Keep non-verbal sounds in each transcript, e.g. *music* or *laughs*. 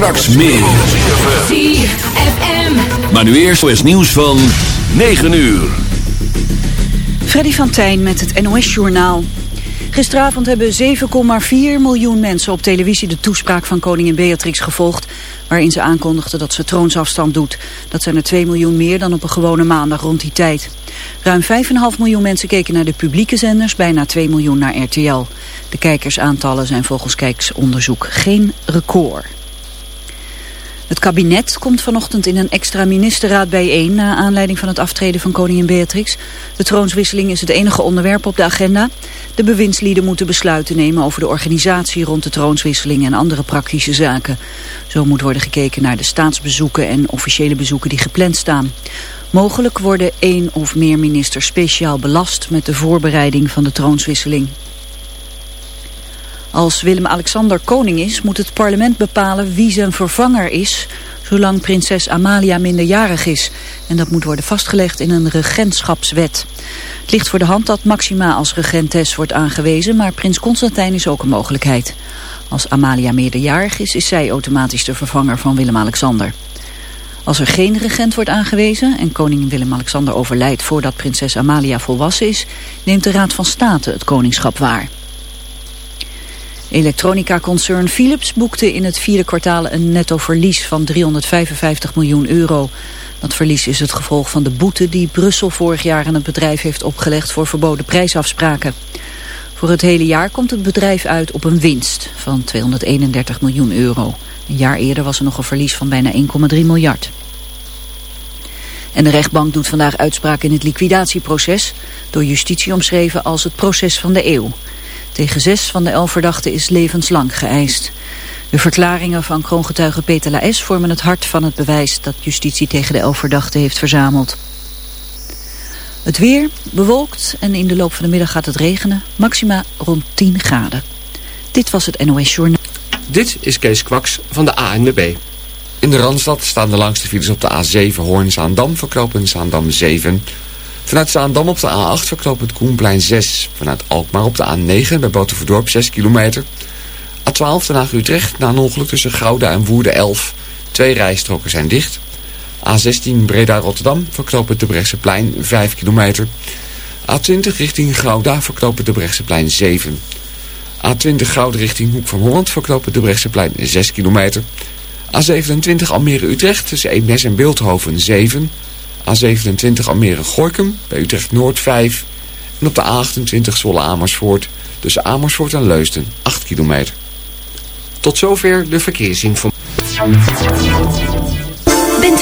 Straks meer. Maar nu eerst is nieuws van 9 uur. Freddy van Tijn met het NOS-journaal. Gisteravond hebben 7,4 miljoen mensen op televisie de toespraak van koningin Beatrix gevolgd, waarin ze aankondigde dat ze troonsafstand doet. Dat zijn er 2 miljoen meer dan op een gewone maandag rond die tijd. Ruim 5,5 miljoen mensen keken naar de publieke zenders, bijna 2 miljoen naar RTL. De kijkersaantallen zijn volgens Kijksonderzoek geen record. Het kabinet komt vanochtend in een extra ministerraad bijeen... na aanleiding van het aftreden van koningin Beatrix. De troonswisseling is het enige onderwerp op de agenda. De bewindslieden moeten besluiten nemen over de organisatie... rond de troonswisseling en andere praktische zaken. Zo moet worden gekeken naar de staatsbezoeken en officiële bezoeken die gepland staan. Mogelijk worden één of meer ministers speciaal belast... met de voorbereiding van de troonswisseling. Als Willem-Alexander koning is, moet het parlement bepalen wie zijn vervanger is, zolang prinses Amalia minderjarig is. En dat moet worden vastgelegd in een regentschapswet. Het ligt voor de hand dat Maxima als regentes wordt aangewezen, maar prins Constantijn is ook een mogelijkheid. Als Amalia meerderjarig is, is zij automatisch de vervanger van Willem-Alexander. Als er geen regent wordt aangewezen en koning Willem-Alexander overlijdt voordat prinses Amalia volwassen is, neemt de Raad van State het koningschap waar. Elektronica-concern Philips boekte in het vierde kwartaal een netto verlies van 355 miljoen euro. Dat verlies is het gevolg van de boete die Brussel vorig jaar aan het bedrijf heeft opgelegd voor verboden prijsafspraken. Voor het hele jaar komt het bedrijf uit op een winst van 231 miljoen euro. Een jaar eerder was er nog een verlies van bijna 1,3 miljard. En de rechtbank doet vandaag uitspraak in het liquidatieproces, door justitie omschreven als het proces van de eeuw. Tegen zes van de elf verdachten is levenslang geëist. De verklaringen van kroongetuige Peter Laes vormen het hart van het bewijs dat justitie tegen de elf verdachten heeft verzameld. Het weer bewolkt en in de loop van de middag gaat het regenen. Maxima rond 10 graden. Dit was het NOS Journaal. Dit is Kees Kwaks van de ANWB. In de Randstad staan de langste files op de A7 Hoorn-Zaandam, verknopend Zaandam 7... Vanuit Zaandam op de A8 verknoopt het Koenplein 6. Vanuit Alkmaar op de A9 bij Boterverdorp 6 kilometer. A12 Den Haag-Utrecht na een ongeluk tussen Gouda en Woerden 11. Twee rijstroken zijn dicht. A16 Breda-Rotterdam verknoopt het Brechtseplein 5 kilometer. A20 richting Gouda verknoopt het Brechtseplein 7. A20 Gouda richting Hoek van Holland verknoopt het Brechtseplein 6 kilometer. A27 Almere-Utrecht tussen Eemnes en Beeldhoven 7 A27 Almere-Gorkum, bij Utrecht-Noord 5. En op de A28 Zwolle-Amersfoort, tussen Amersfoort en Leusden 8 kilometer. Tot zover de verkeersinformatie.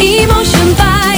Emotion by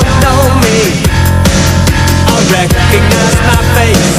recognize my face.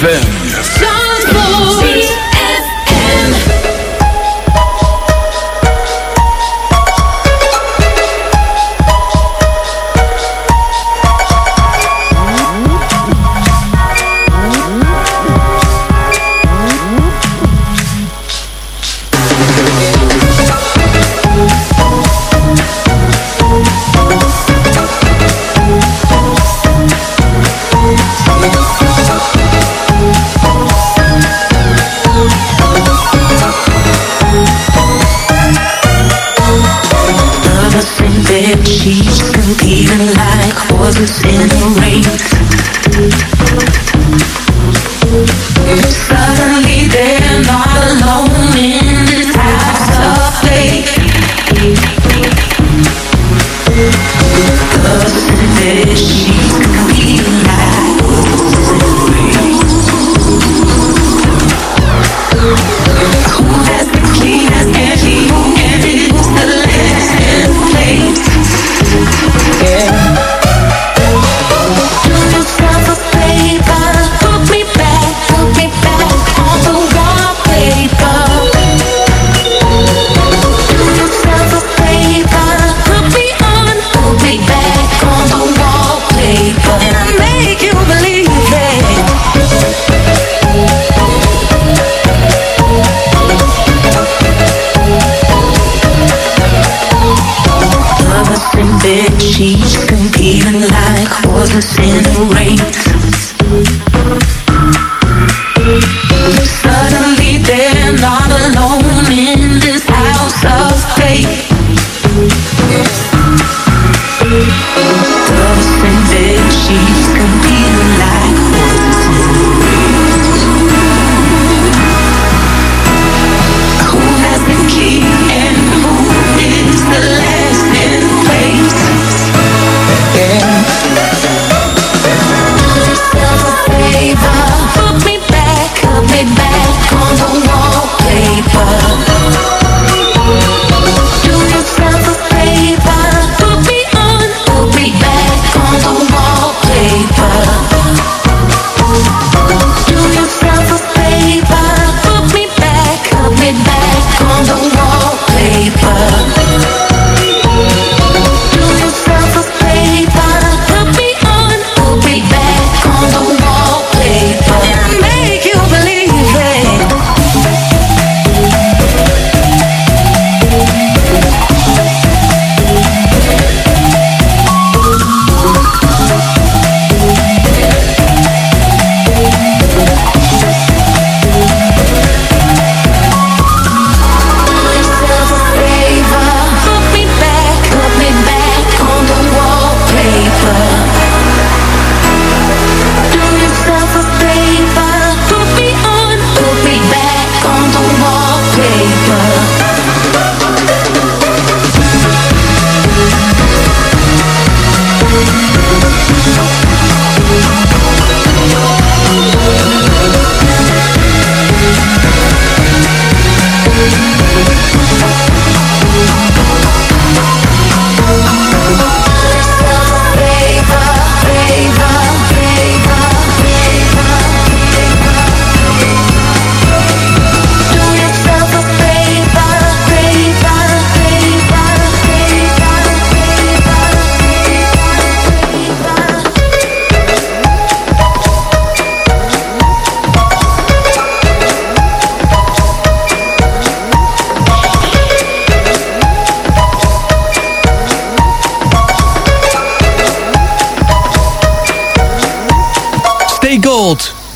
Kennemerland.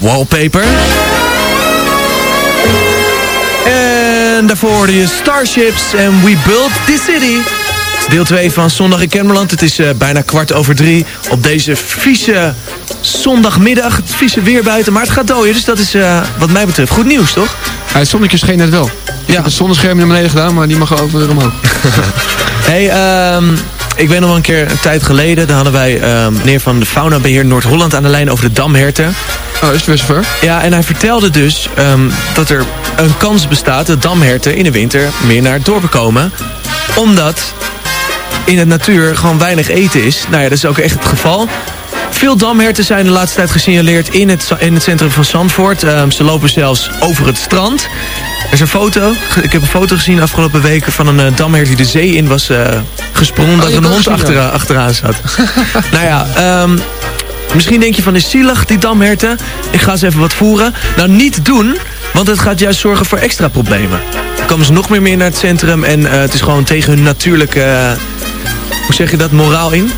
Wallpaper. En daarvoor je Starships en We Built This City. Deel 2 van Zondag in Kennemerland. Het is uh, bijna kwart over drie op deze vieze zondagmiddag. Het vieze weer buiten, maar het gaat dooien. Dus dat is uh, wat mij betreft goed nieuws, toch? Ja, het zonnetje scheen net wel. Ik ja. heb het zonnescherm naar beneden gedaan, maar die mag ook weer omhoog. *laughs* hey, um, ik weet nog wel een keer een tijd geleden... daar hadden wij um, meneer van de Faunabeheer Noord-Holland aan de lijn over de damherten. Oh, is het zover? Ja, en hij vertelde dus um, dat er een kans bestaat... dat damherten in de winter meer naar het dorp komen. Omdat in het natuur gewoon weinig eten is. Nou ja, dat is ook echt het geval. Veel damherten zijn de laatste tijd gesignaleerd in het, in het centrum van Zandvoort. Ehm, ze lopen zelfs over het strand. Er is een foto. Ik heb een foto gezien afgelopen weken van een uh, damhert die de zee in was uh, gesprongen. Oh, dat er een hond achteraan, achteraan zat. *laughs* nou ja, um, misschien denk je van is zielig die damherten. Ik ga ze even wat voeren. Nou, niet doen, want het gaat juist zorgen voor extra problemen. Dan komen ze nog meer meer naar het centrum en uh, het is gewoon tegen hun natuurlijke... hoe zeg je dat, moraal in?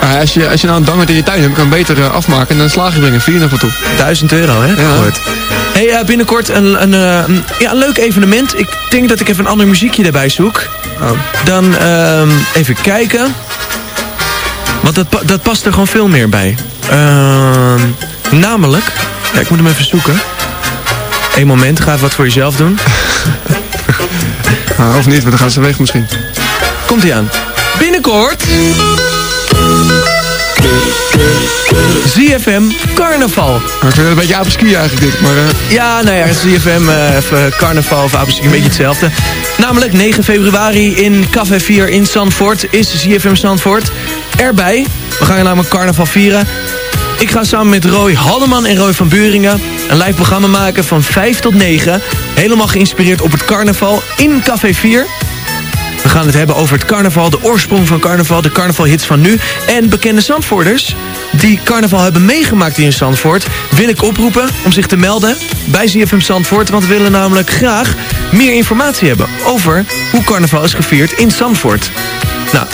Ja, *laughs* als, je, als je nou een dammert in je tuin hebt, kan je beter uh, afmaken en dan slaag je brengen. Vier nog wat toe. Duizend euro, hè? Ja. Hey, binnenkort een, een, ja, een leuk evenement. Ik denk dat ik even een ander muziekje erbij zoek. Oh. Dan ehm, even kijken. Want dat, dat past er gewoon veel meer bij. Ehm, namelijk... Ja, ik moet hem even zoeken. Eén moment, ga even wat voor jezelf doen. nou, *laughs* of niet, maar dan gaan ze weg misschien. Komt-ie aan. Binnenkort... ZFM Carnaval. Ik vind het een beetje apeski eigenlijk dit, maar... Uh... Ja, nou ja, ZFM uh, even Carnaval of apeski, een beetje hetzelfde. Namelijk 9 februari in Café 4 in Zandvoort is ZFM Zandvoort erbij. We gaan namelijk carnaval vieren. Ik ga samen met Roy Haldeman en Roy van Buringen een live programma maken van 5 tot 9. Helemaal geïnspireerd op het carnaval in Café 4. We gaan het hebben over het carnaval, de oorsprong van carnaval, de carnavalhits van nu. En bekende Zandvoorters die carnaval hebben meegemaakt in Zandvoort... wil ik oproepen om zich te melden bij ZFM Zandvoort. Want we willen namelijk graag meer informatie hebben over hoe carnaval is gevierd in Zandvoort. Nou,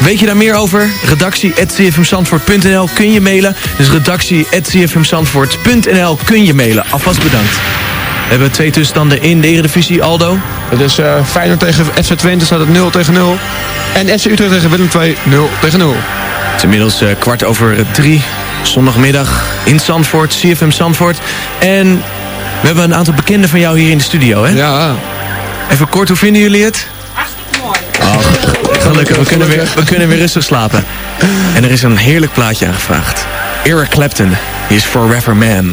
weet je daar meer over? Redactie.cfmzandvoort.nl kun je mailen. Dus redactie.cfmzandvoort.nl kun je mailen. Alvast bedankt. We hebben twee tussenstanden in de Eredivisie, Aldo. Het is uh, Feyenoord tegen FC Twente staat het 0 tegen 0. En FC Utrecht tegen Willem 2 0 tegen 0. Het is inmiddels uh, kwart over drie. Zondagmiddag in Zandvoort, CFM Zandvoort. En we hebben een aantal bekenden van jou hier in de studio, hè? Ja. Even kort, hoe vinden jullie het? Hartstikke mooi. Oh, gelukkig, we kunnen, weer, we kunnen weer rustig slapen. En er is een heerlijk plaatje aangevraagd. Eric Clapton, is Forever Man.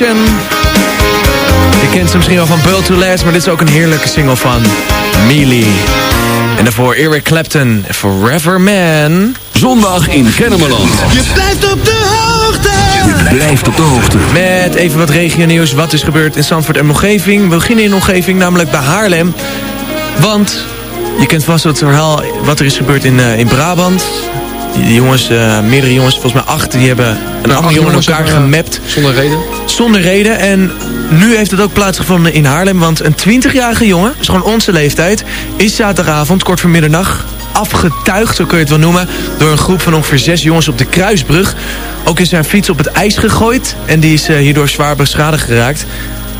Je kent ze misschien wel van Build to Last, maar dit is ook een heerlijke single van Mealy. En daarvoor Eric Clapton, Forever Man. Zondag in Kennemerland. Je blijft op de hoogte Je blijft op de hoogte. Met even wat regionieuws, wat is gebeurd in Zandvoort en omgeving. We beginnen in de omgeving, namelijk bij Haarlem. Want je kent vast het verhaal wat er is gebeurd in, eh, in Brabant. Die, jongens, eh, meerdere jongens, volgens mij acht, die hebben een andere jongen elkaar hebben, eh, gemapt. Zonder reden. Zonder reden. En nu heeft het ook plaatsgevonden in Haarlem. Want een 20-jarige jongen, dus gewoon onze leeftijd... is zaterdagavond, kort voor middernacht, afgetuigd, zo kun je het wel noemen... door een groep van ongeveer zes jongens op de Kruisbrug. Ook is zijn fiets op het ijs gegooid. En die is eh, hierdoor zwaar beschadigd geraakt.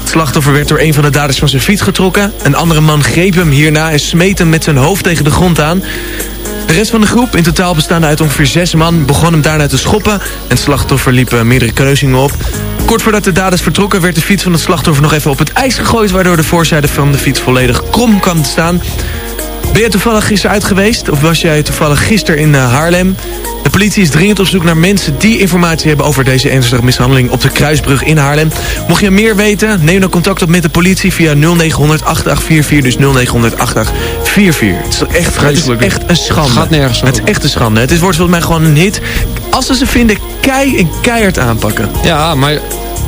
Het slachtoffer werd door een van de daders van zijn fiets getrokken. Een andere man greep hem hierna en smeet hem met zijn hoofd tegen de grond aan. De rest van de groep, in totaal bestaande uit ongeveer zes man... begon hem daarna te schoppen en het slachtoffer liep eh, meerdere kruisingen op. Kort voordat de daders vertrokken werd de fiets van het slachtoffer nog even op het ijs gegooid... waardoor de voorzijde van de fiets volledig krom kwam te staan. Ben je toevallig gisteren uit geweest? Of was jij toevallig gisteren in eh, Haarlem? De politie is dringend op zoek naar mensen die informatie hebben over deze ernstige mishandeling op de Kruisbrug in Haarlem. Mocht je meer weten, neem dan contact op met de politie via 0900 8844, dus 0900 8844. Het is echt, het is echt een schande. Het gaat nergens Het is echt een schande. Het is, wordt volgens mij gewoon een hit. Als ze ze vinden, kei en keihard aanpakken. Ja, maar...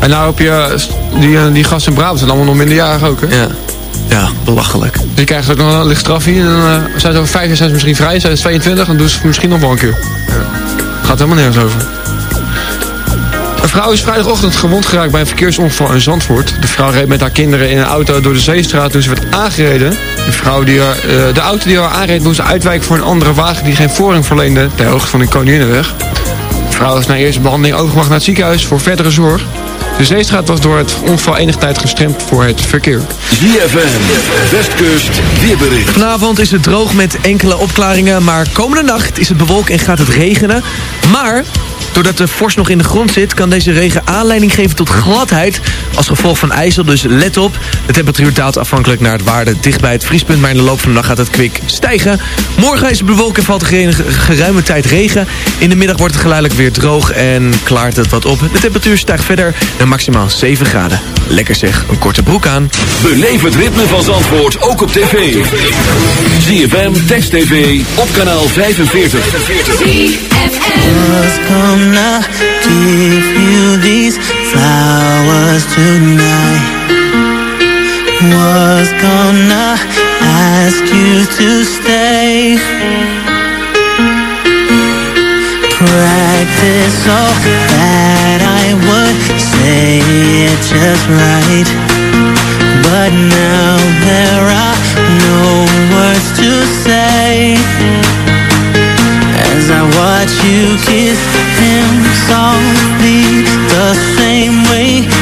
En nou heb je die, eh, die gasten in Brabant zijn allemaal nog minderjarig ook, hè? Ja, ja belachelijk. Dus die krijgen ze ook nog een licht straf hier. En dan eh, zijn ze over vijf jaar zijn ze misschien vrij. Zijn ze 22, dan doen ze misschien nog wel een keer. Gaat helemaal nergens over. Een vrouw is vrijdagochtend gewond geraakt bij een verkeersongeval in Zandvoort. De vrouw reed met haar kinderen in een auto door de Zeestraat toen ze werd aangereden. De, vrouw die, uh, de auto die haar aanreed moest uitwijken voor een andere wagen die geen voorrang verleende ter hoogte van de Koninginnenweg. Is na eerste behandeling overgebracht naar het ziekenhuis voor verdere zorg. De Zeestraat was door het ongeval enige tijd gestremd voor het verkeer. ZFM, Westkust, weerbericht. Vanavond is het droog met enkele opklaringen, maar komende nacht is het bewolkt en gaat het regenen. Maar Doordat de vorst nog in de grond zit, kan deze regen aanleiding geven tot gladheid als gevolg van ijzel. Dus let op, de temperatuur daalt afhankelijk naar het waarde dicht bij het vriespunt. Maar in de loop van de dag gaat het kwik stijgen. Morgen is het bewolkt en valt er geruime tijd regen. In de middag wordt het geleidelijk weer droog en klaart het wat op. De temperatuur stijgt verder naar maximaal 7 graden. Lekker zeg, een korte broek aan. Beleef het ritme van Zandvoort ook op tv. ZFM, Text TV, op kanaal 45. was gonna give you these flowers tonight. Was gonna ask you to stay. Practice so that I would say it just right. But now there are no words to say watch you kiss him softly the same way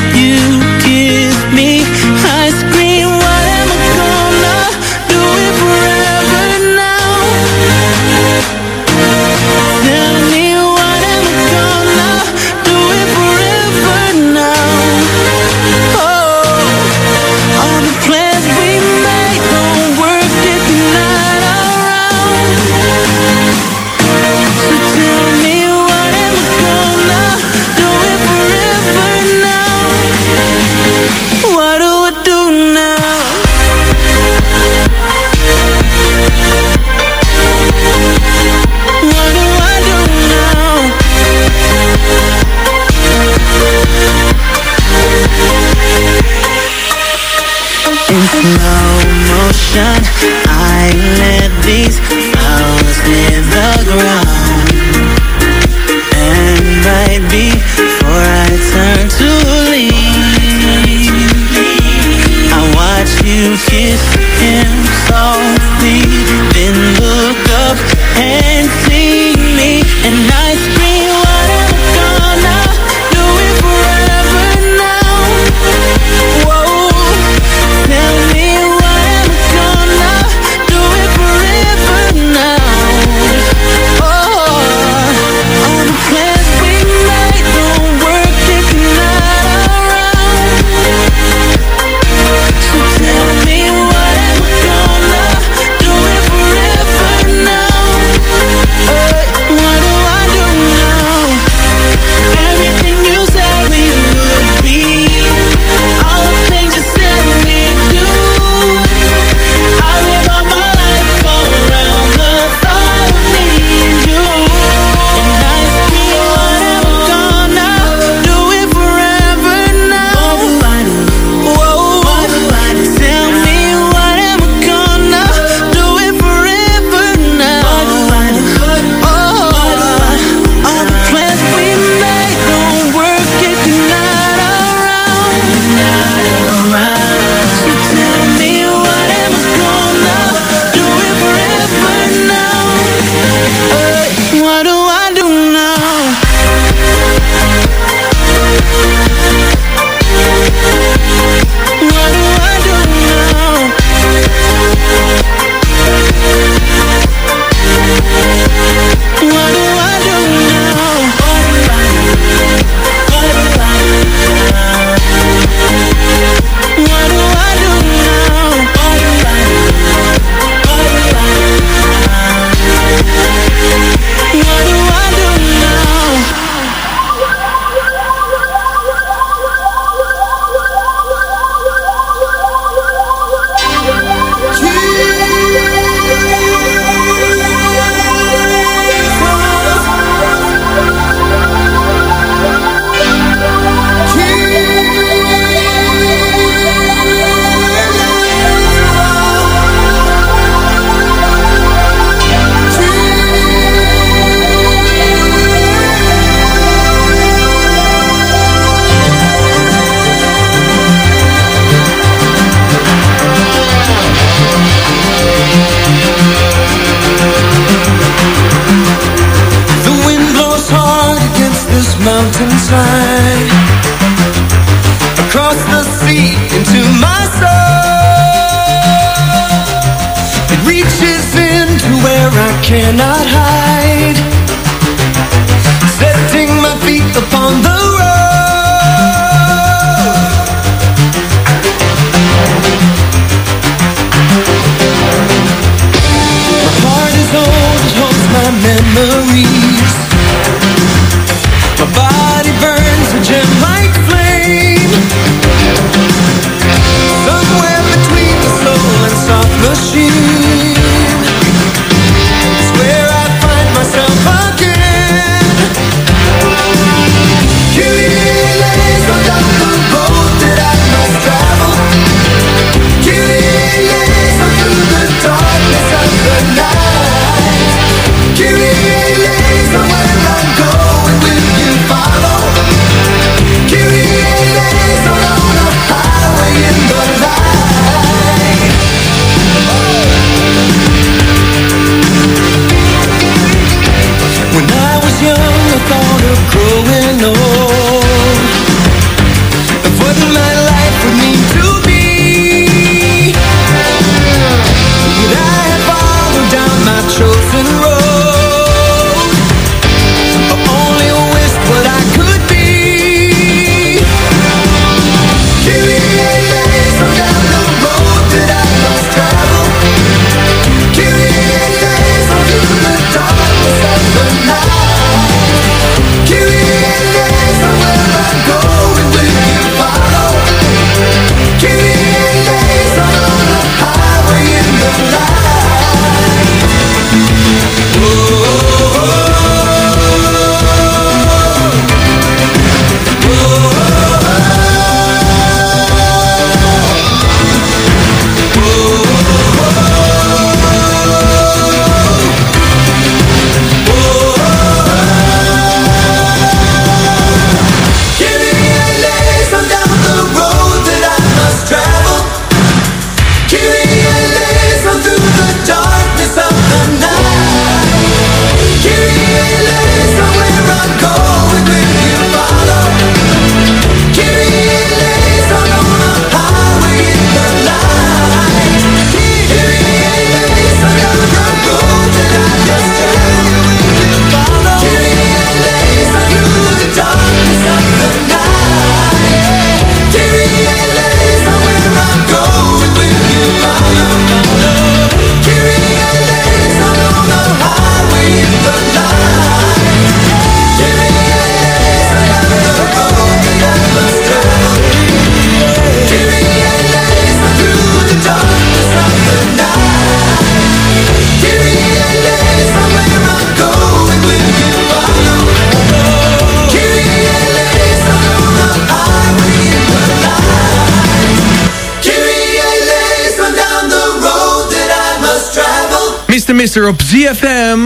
Mister op ZFM.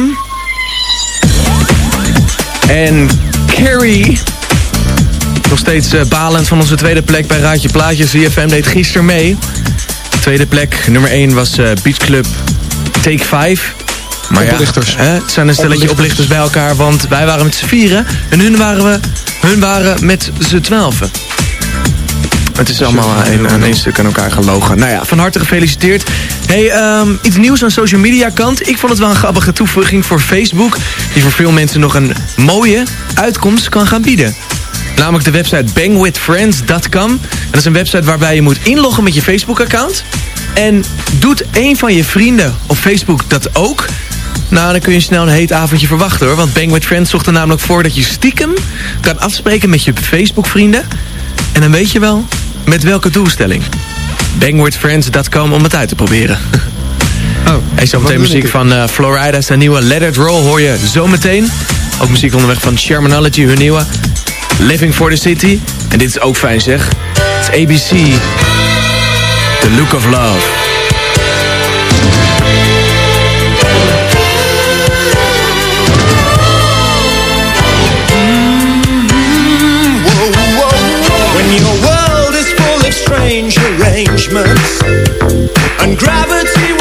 En Carrie. Nog steeds eh, balend van onze tweede plek bij Raadje Plaatje. ZFM deed gisteren mee. Tweede plek, nummer 1 was eh, Beach Club Take 5. Maar Oplichters. Ja, hè, het zijn een stelletje oplichters bij elkaar. Want wij waren met z'n vieren. En hun waren, we, hun waren met z'n twaalfen. Het is allemaal aan een, één stuk aan elkaar gelogen. Nou ja, van harte gefeliciteerd. Hey, ehm, iets nieuws aan social media kant. Ik vond het wel een grappige toevoeging voor Facebook. Die voor veel mensen nog een mooie uitkomst kan gaan bieden. Namelijk de website bangwithfriends.com. En dat is een website waarbij je moet inloggen met je Facebook account. En doet een van je vrienden op Facebook dat ook... Nou, dan kun je snel een heet avondje verwachten hoor. Want Bang With Friends zorgt er namelijk voor dat je stiekem kan afspreken met je Facebook vrienden. En dan weet je wel met welke doelstelling. Bangwithfriends.com om het uit te proberen. *laughs* Oh, hey, zometeen muziek van uh, Florida. Zijn nieuwe Let It Roll hoor je zometeen. Ook muziek onderweg van Shermanology, hun nieuwe. Living for the City. En dit is ook fijn zeg. Het is ABC. The Look of Love. Strange arrangements. And gravity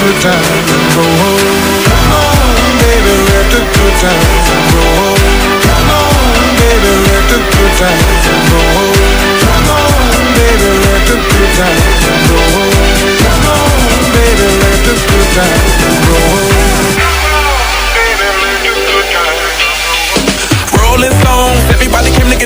good times go home. Come on, baby, let the good times go home. Come on, baby, let the good times go home. Come on, baby, let the good times go home. Come on, baby, let the good times go home. Rolling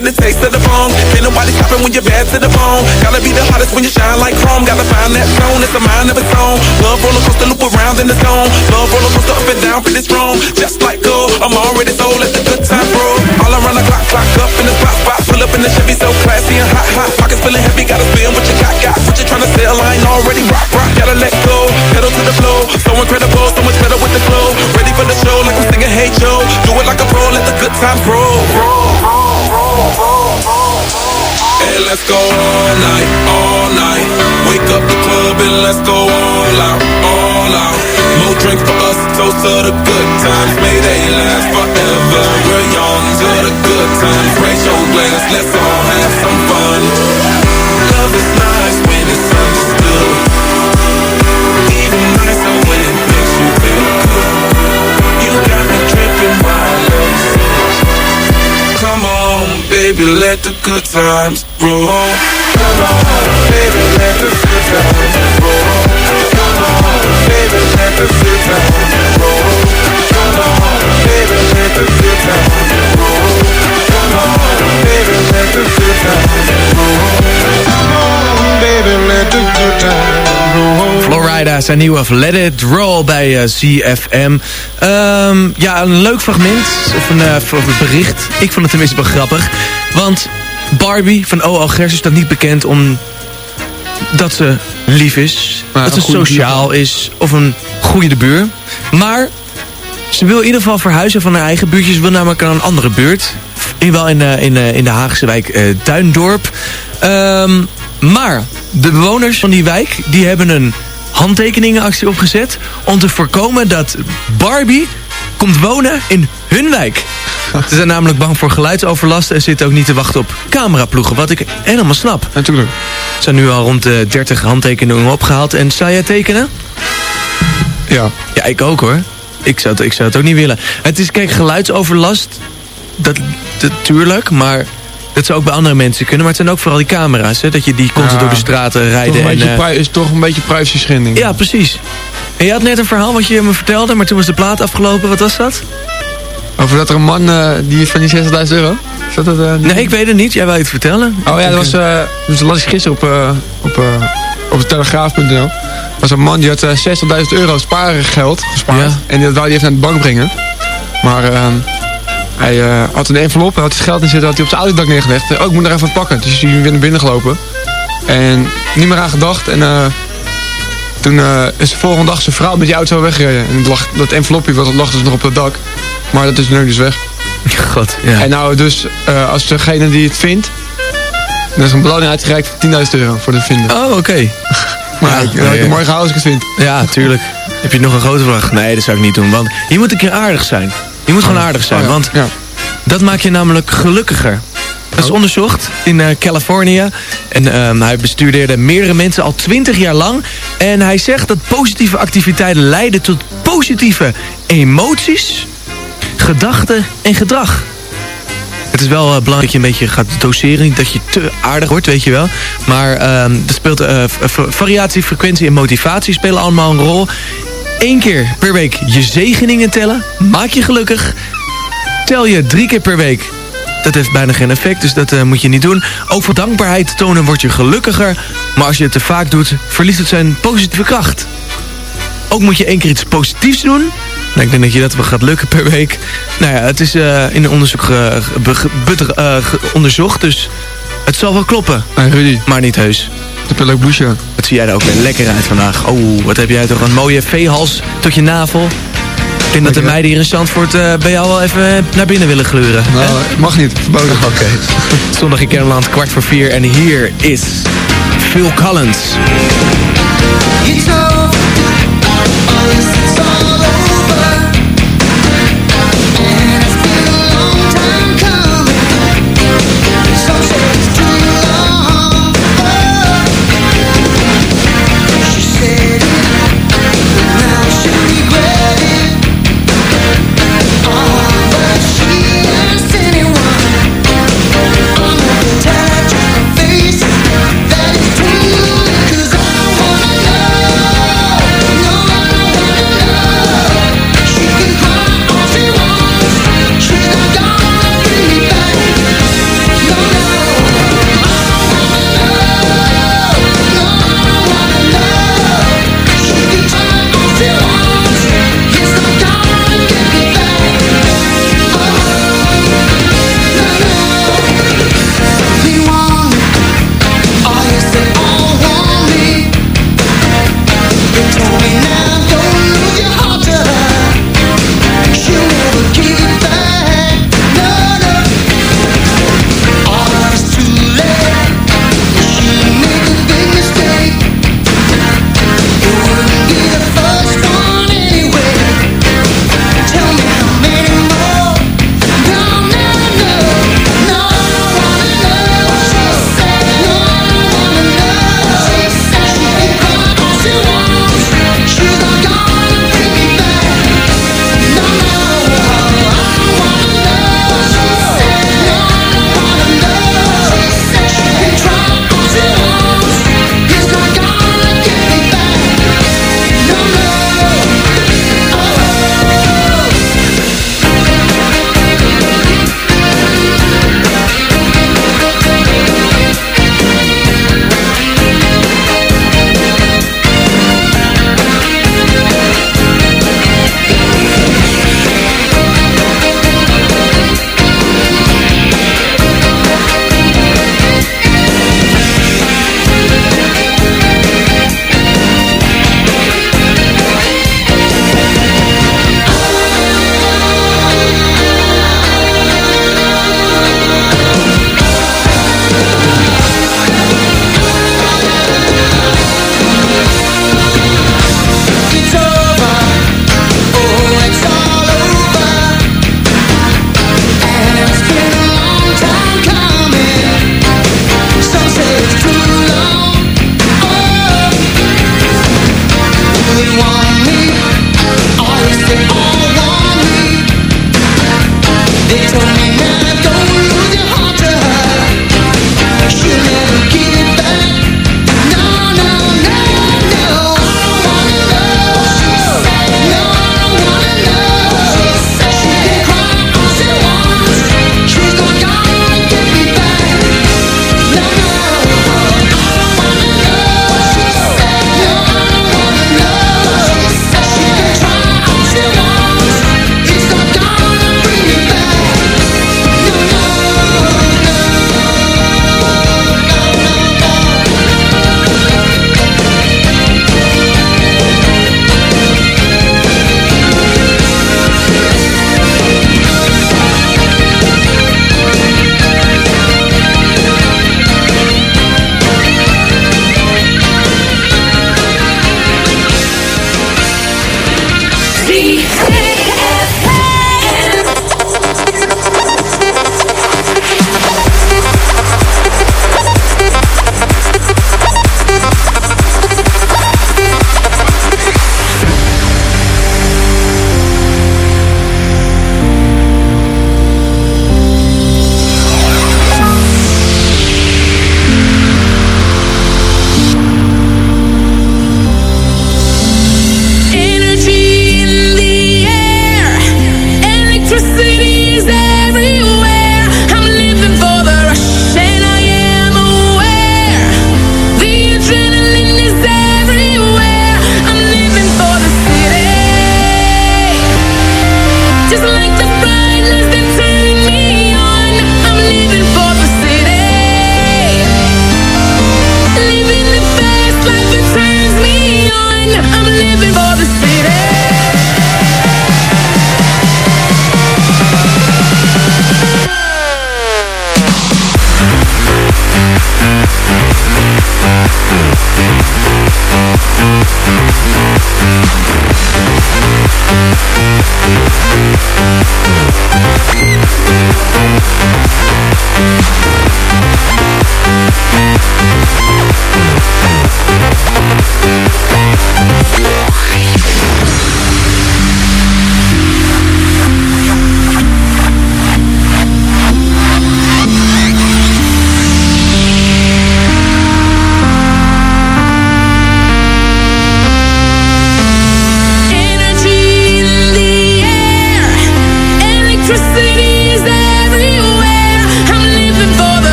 get the taste of the phone. Ain't nobody stopping when you're bad to the bone. Gotta be the hottest when you shine like chrome. Gotta find that zone, it's a mind of its own. Love roller coaster, loop around in the zone. Love roller coaster, up and down, pretty strong. Just like gold, I'm already sold. Let the good time roll. All around the clock, clock up in the spot, spot. Pull up in the Chevy, so classy and hot, hot. Pockets feeling heavy, gotta spend what you got, got. What you tryna sell, I ain't already rock, rock. Gotta let go, pedal to the flow. So incredible, so much better with the flow. Ready for the show, like I'm singing Hey Joe. Do it like a pro, let the good times roll. Hey, let's go all night, all night. Wake up the club and let's go all out, all out. More drinks for us, toast to the good times. May they last forever. We're young to the good times. Raise your glass, let's all have some fun. Love is nice when it's understood. Even nicer when it makes you feel good. You got me tripping baby, let the times baby, let the baby, let the baby, let the baby, let the. Florida, zijn nieuwe Let It Roll bij eh, ZFM. Ehm, ja, een leuk fragment, of een, of een bericht. Ik vond het tenminste wel grappig. Want Barbie van O.L. Gers staat niet bekend om dat ze lief is. Maar dat ze sociaal is. Of een goede de buur. Maar ze wil in ieder geval verhuizen van haar eigen buurtje. Ze wil namelijk naar een andere buurt. In, wel in, eh, in, eh, in de Haagse wijk eh, Duindorp. Ehm, maar de bewoners van die wijk... die hebben een handtekeningenactie opgezet... om te voorkomen dat Barbie komt wonen in hun wijk. Ze zijn namelijk bang voor geluidsoverlast en zitten ook niet te wachten op cameraploegen. Wat ik helemaal snap. Natuurlijk. Er zijn nu al rond de 30 handtekeningen opgehaald. En zou jij tekenen? Ja. Ja, ik ook hoor. Ik zou, het, ik zou het ook niet willen. Het is, kijk, geluidsoverlast, dat, natuurlijk, maar dat zou ook bij andere mensen kunnen. Maar het zijn ook vooral die camera's, hè, dat je die constant Ja. door de straten Toch rijden. een En, pri- is toch een beetje privacy schending. ja, precies. En je had net een verhaal wat je me vertelde, maar toen was de plaat afgelopen. Wat was dat? Over dat er een man, eh, die van die 60.000 euro. Is dat het? eh, Nee, ik weet het niet. Jij wou iets vertellen. Oh ja, dat was, eh dus las ik gisteren op, op, op telegraaf.nl. Was een man die had eh, 60.000 euro spaargeld gespaard. En dat wou hij even naar de bank brengen. Maar ehm, hij eh, had een envelop, hij had het geld in zitten, had hij op zijn autodak neergelegd. Oh, ik moet er even wat pakken. Dus hij is weer naar binnen gelopen. En niet meer aan gedacht. En eh, toen eh, is de volgende dag zijn vrouw met die auto weggereden. En het lag, dat envelopje was- lag dus nog op het dak. Maar dat is nu dus weg. *laughs* God, ja. En nou, dus eh, als degene die het vindt, er is een beloning uitgereikt van 10.000 euro voor het vinden. Oh, oké. *laughs* Maar Ja, ik, nee, ik ja. mooi gehouden als ik het vind. Ja, tuurlijk. Heb je nog een grote vraag? Nee, dat zou ik niet doen. Want je moet een keer aardig zijn. Je moet gewoon aardig zijn. Oh ja, Want ja. dat maakt je namelijk gelukkiger. Dat is onderzocht in eh, Californië. En ehm, hij bestudeerde meerdere mensen al 20 jaar lang. En hij zegt dat positieve activiteiten leiden tot positieve emoties, gedachten en gedrag. Het is wel eh, belangrijk dat je een beetje gaat doseren. Niet dat je te aardig wordt, weet je wel. Maar er speelt eh, variatie, frequentie en motivatie spelen allemaal een rol. Eén keer per week je zegeningen tellen. Maak je gelukkig. Tel je drie keer per week. Dat heeft bijna geen effect, dus dat eh, moet je niet doen. Ook voor dankbaarheid tonen word je gelukkiger. Maar als je het te vaak doet, verliest het zijn positieve kracht. Ook moet je één keer iets positiefs doen. Nou, ik denk dat je dat wel gaat lukken per week. Nou ja, het is eh, in een onderzoek eh, be- onderzocht, dus het zal wel kloppen. Rudy, Maar niet heus. Ik heb een leuk blouseje aan. Wat zie jij er ook weer lekker uit vandaag. Oh, wat heb jij toch een mooie veehals tot je navel. Ik denk dat de meiden hier in Zandvoort eh, bij jou wel even naar binnen willen gluren. hè? Nou, mag niet, verboden. *laughs* Oké. Zondag in Kermeland, kwart voor vier. En hier is Phil Collins.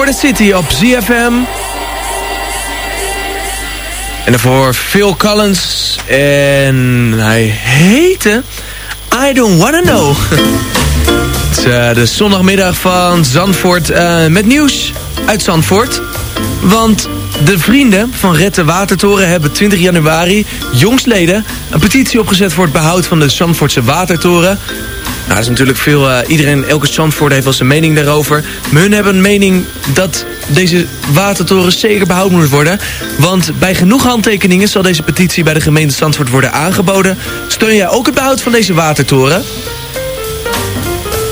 For the City op ZFM. En daarvoor Phil Collins en hij heette I Don't Wanna Know. *laughs* Het is uh, de zondagmiddag van Zandvoort uh, met nieuws uit Zandvoort. Want de vrienden van Red de Watertoren hebben 20 januari jongsleden een petitie opgezet voor het behoud van de Zandvoortse Watertoren. Nou, is natuurlijk veel, uh, iedereen, elke Zandvoort heeft wel zijn mening daarover. Maar hun hebben een mening dat deze watertoren zeker behouden moet worden. Want bij genoeg handtekeningen zal deze petitie bij de gemeente Zandvoort worden aangeboden. Steun jij ook het behoud van deze watertoren?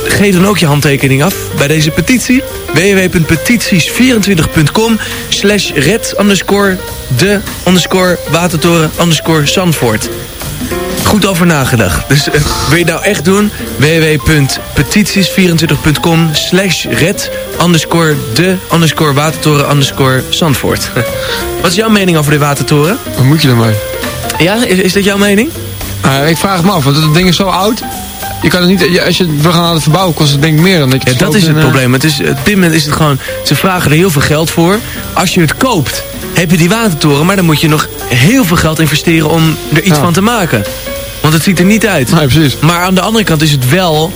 Geef dan ook je handtekening af bij deze petitie. www.petities24.com slash red underscore de underscore watertoren underscore Zandvoort goed over nagedacht. Dus uh, wil je nou echt doen? www.petities24.com slash red underscore de underscore watertoren underscore Zandvoort. *laughs* Wat is jouw mening over de watertoren? Wat moet je ermee? Ja, is, is dat jouw mening? Uh, ik vraag het me af, want het ding is zo oud. Je kan het niet, als je we gaan aan het verbouwen, kost het denk ik meer dan dat je ja, dat is het in, probleem. Het is, op dit moment is het gewoon, ze vragen er heel veel geld voor. Als je het koopt, heb je die watertoren, maar dan moet je nog heel veel geld investeren om er iets ja. van te maken. Want het ziet er niet uit. Nee, precies. Maar aan de andere kant is het wel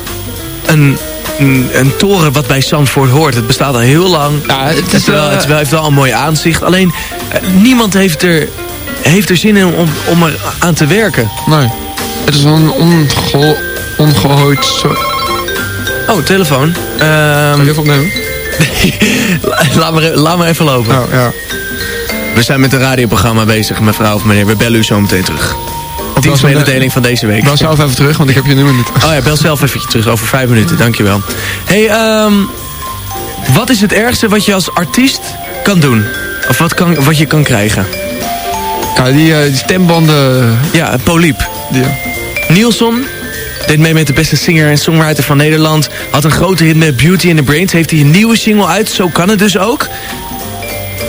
een, een, een toren wat bij Zandvoort hoort. Het bestaat al heel lang. Ja, het, is, wel, het heeft wel een mooi aanzicht. Alleen, uh, niemand heeft er, heeft er zin in om, om er aan te werken. Nee. Het is een onge, ongehooid soort... Oh, telefoon. Um, Zal je even opnemen? *laughs* laat, maar, laat maar even lopen. Oh, ja. We zijn met een radioprogramma bezig, mevrouw of meneer. We bellen u zo meteen terug dienstmededeling van deze week. Bel zelf even terug, want ik heb je nummer niet. Oh ja, bel zelf even terug, over vijf minuten, dankjewel. hey, um, wat is het ergste wat je als artiest kan doen? Of wat, kan, wat je kan krijgen? Ja, die, uh, die stembanden... Ja, Polyp. Die, Nielsen deed mee met de beste singer en songwriter van Nederland. Had een grote hit met Beauty in the Brains. Heeft hij een nieuwe single uit, zo kan het dus ook.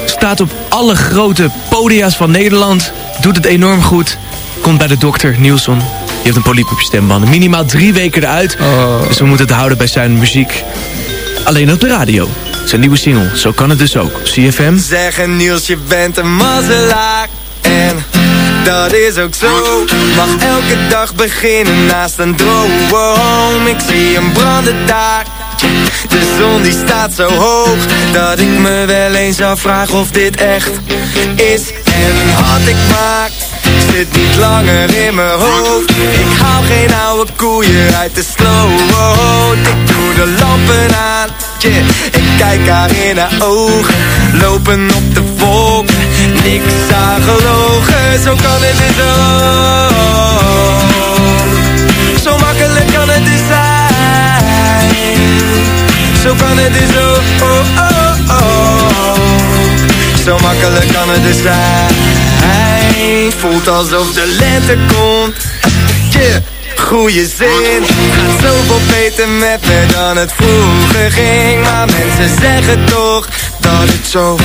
Staat op alle grote podia's van Nederland. Doet het enorm goed komt bij de dokter, Nielsen. Je heeft een polyp op je stembanden. Minimaal drie weken eruit. Oh. Dus we moeten het houden bij zijn muziek. Alleen op de radio. Zijn nieuwe single, zo kan het dus ook. CFM. Zeggen Niels, je bent een mazzelaar. En dat is ook zo. Mag elke dag beginnen naast een droom. Ik zie een branden daar. De zon die staat zo hoog Dat ik me wel eens afvraag of dit echt is En had ik maar zit niet langer in mijn hoofd. Ik haal geen oude koeien uit de sloot Ik doe de lampen aan. Ik kijk haar in haar ogen. Lopen op de wolk Niks aan gelogen. Zo kan het dus ook. Zo makkelijk kan het dus zijn. Zo kan het dus ook. Oh, oh, oh. Zo makkelijk kan het dus zijn Voelt alsof de lente komt. Yeah. Goeie zin. Gaat zoveel beter met me dan het vroeger ging. Maar mensen zeggen toch dat het zo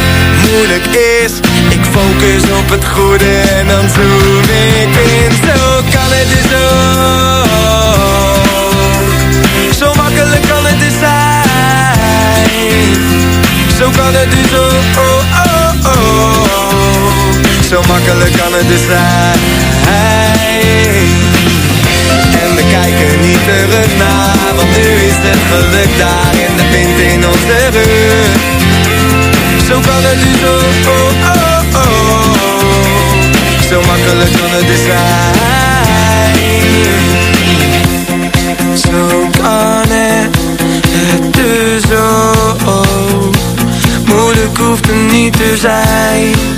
moeilijk is. Ik focus op het goede en dan zoom ik in. Zo kan het dus ook. Zo makkelijk kan het dus zijn. Zo kan het dus ook. Oh, oh, oh. Zo makkelijk kan het dus zijn. En we kijken niet terug naar Want nu is het geluk daar En de wind in onze rug. Zo kan het dus ook oh, oh, oh. Zo makkelijk kan het dus zijn. Zo kan het, het dus ook. Moeilijk hoeft het niet te zijn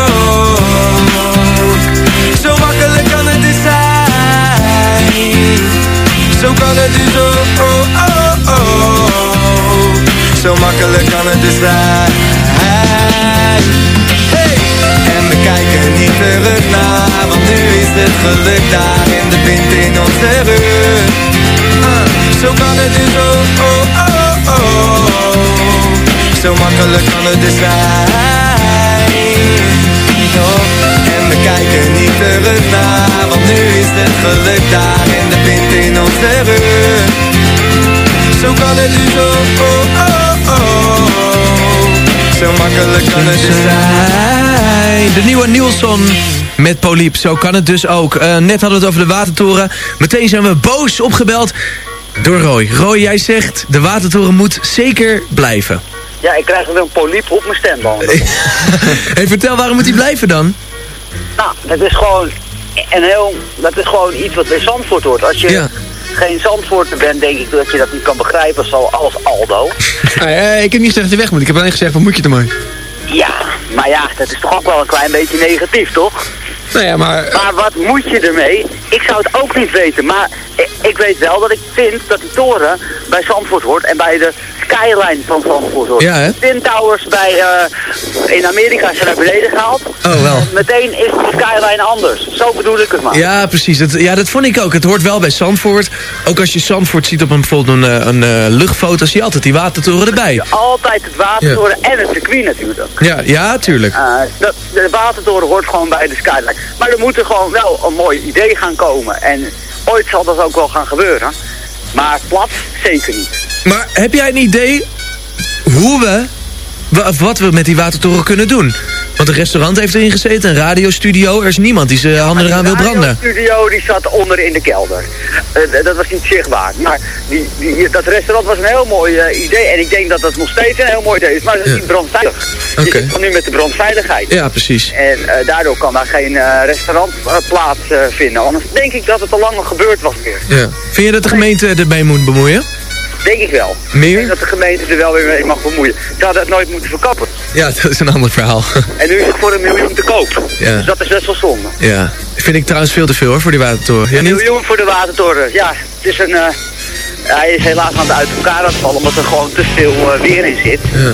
Zo kan het dus ook, oh, oh, oh. Zo makkelijk kan het dus zijn. Hey. niet terug naar Want nu is het geluk daar in de wind in onze rug Ah, Zo kan het dus oh, oh, oh, oh Zo makkelijk kan het dus zijn En we kijken niet terug naar Want nu is het geluk daar in de wind in onze rug Zo kan het dus oh, oh, oh, oh Zo makkelijk kan het dus zijn De nieuwe Nielsen met Poliep. Zo kan het dus ook. Eh, net hadden we het over de Watertoren. Meteen zijn we boos opgebeld door Roy. Roy, jij zegt de Watertoren moet zeker blijven. Ja, ik krijg weer een poliep op mijn stem dan. *laughs* hey, vertel, waarom moet hij blijven dan? Nou, dat is gewoon een heel, dat is gewoon iets wat bij Zandvoort hoort. Als je Ja. geen Zandvoorter bent, denk ik dat je dat niet kan begrijpen zoals Aldo. *laughs* Eh, ik heb niet gezegd dat hij weg moet. Ik heb alleen gezegd, wat moet je ermee? Ja, maar ja, dat is toch ook wel een klein beetje negatief, toch? Nou ja, maar... Maar wat moet je ermee? Ik zou het ook niet weten, maar ik, weet wel dat ik vind dat die toren bij Zandvoort hoort en bij de skyline van Zandvoort hoort. Ja, hè? De Twin Towers bij, eh, in Amerika zijn naar beneden gehaald. Oh, wel. Meteen is de skyline anders. Zo bedoel ik het maar. Ja, precies. Dat, ja, dat vond ik ook. Het hoort wel bij Zandvoort. Ook als je Zandvoort ziet op een, bijvoorbeeld een, eh, een eh, luchtfoto... zie je altijd die watertoren erbij. Altijd het watertoren en het circuit natuurlijk. Ja, ja, tuurlijk. Dat, de watertoren hoort gewoon bij de skyline. Maar er moet er gewoon wel een mooi idee gaan komen. En ooit zal dat ook wel gaan gebeuren. Maar plat zeker niet. Maar heb jij een idee hoe we... wat we met die watertoren kunnen doen? Want een restaurant heeft erin gezeten, een radiostudio. Er is niemand die zijn handen eraan wil branden. De studio die zat onder in de kelder. Eh, dat was niet zichtbaar. Maar die, die, dat restaurant was een heel mooi eh, idee. En ik denk dat dat nog steeds een heel mooi idee is. Maar dat is Ja. niet brandveilig. Oké. Je zit nu met de brandveiligheid. Ja, precies. En eh, daardoor kan daar geen restaurant eh, plaats eh, vinden. Anders denk ik dat het al lang gebeurd was weer. Ja. Vind je dat de gemeente ermee moet bemoeien? Denk ik wel. Meer? Ik denk dat de gemeente er wel weer mee mag bemoeien. Ze hadden het nooit moeten verkappen. Ja, *laughs* dat is een ander verhaal. En nu is het voor een miljoen te koop. Ja. Dus dat is best wel zonde. ja. Vind ik trouwens veel te veel hoor, voor die watertoren. Ja, Een miljoen voor de watertoren. Ja, het is een... eh, hij is helaas aan het uit elkaar aan het vallen, omdat er gewoon te veel eh, weer in zit. Ja.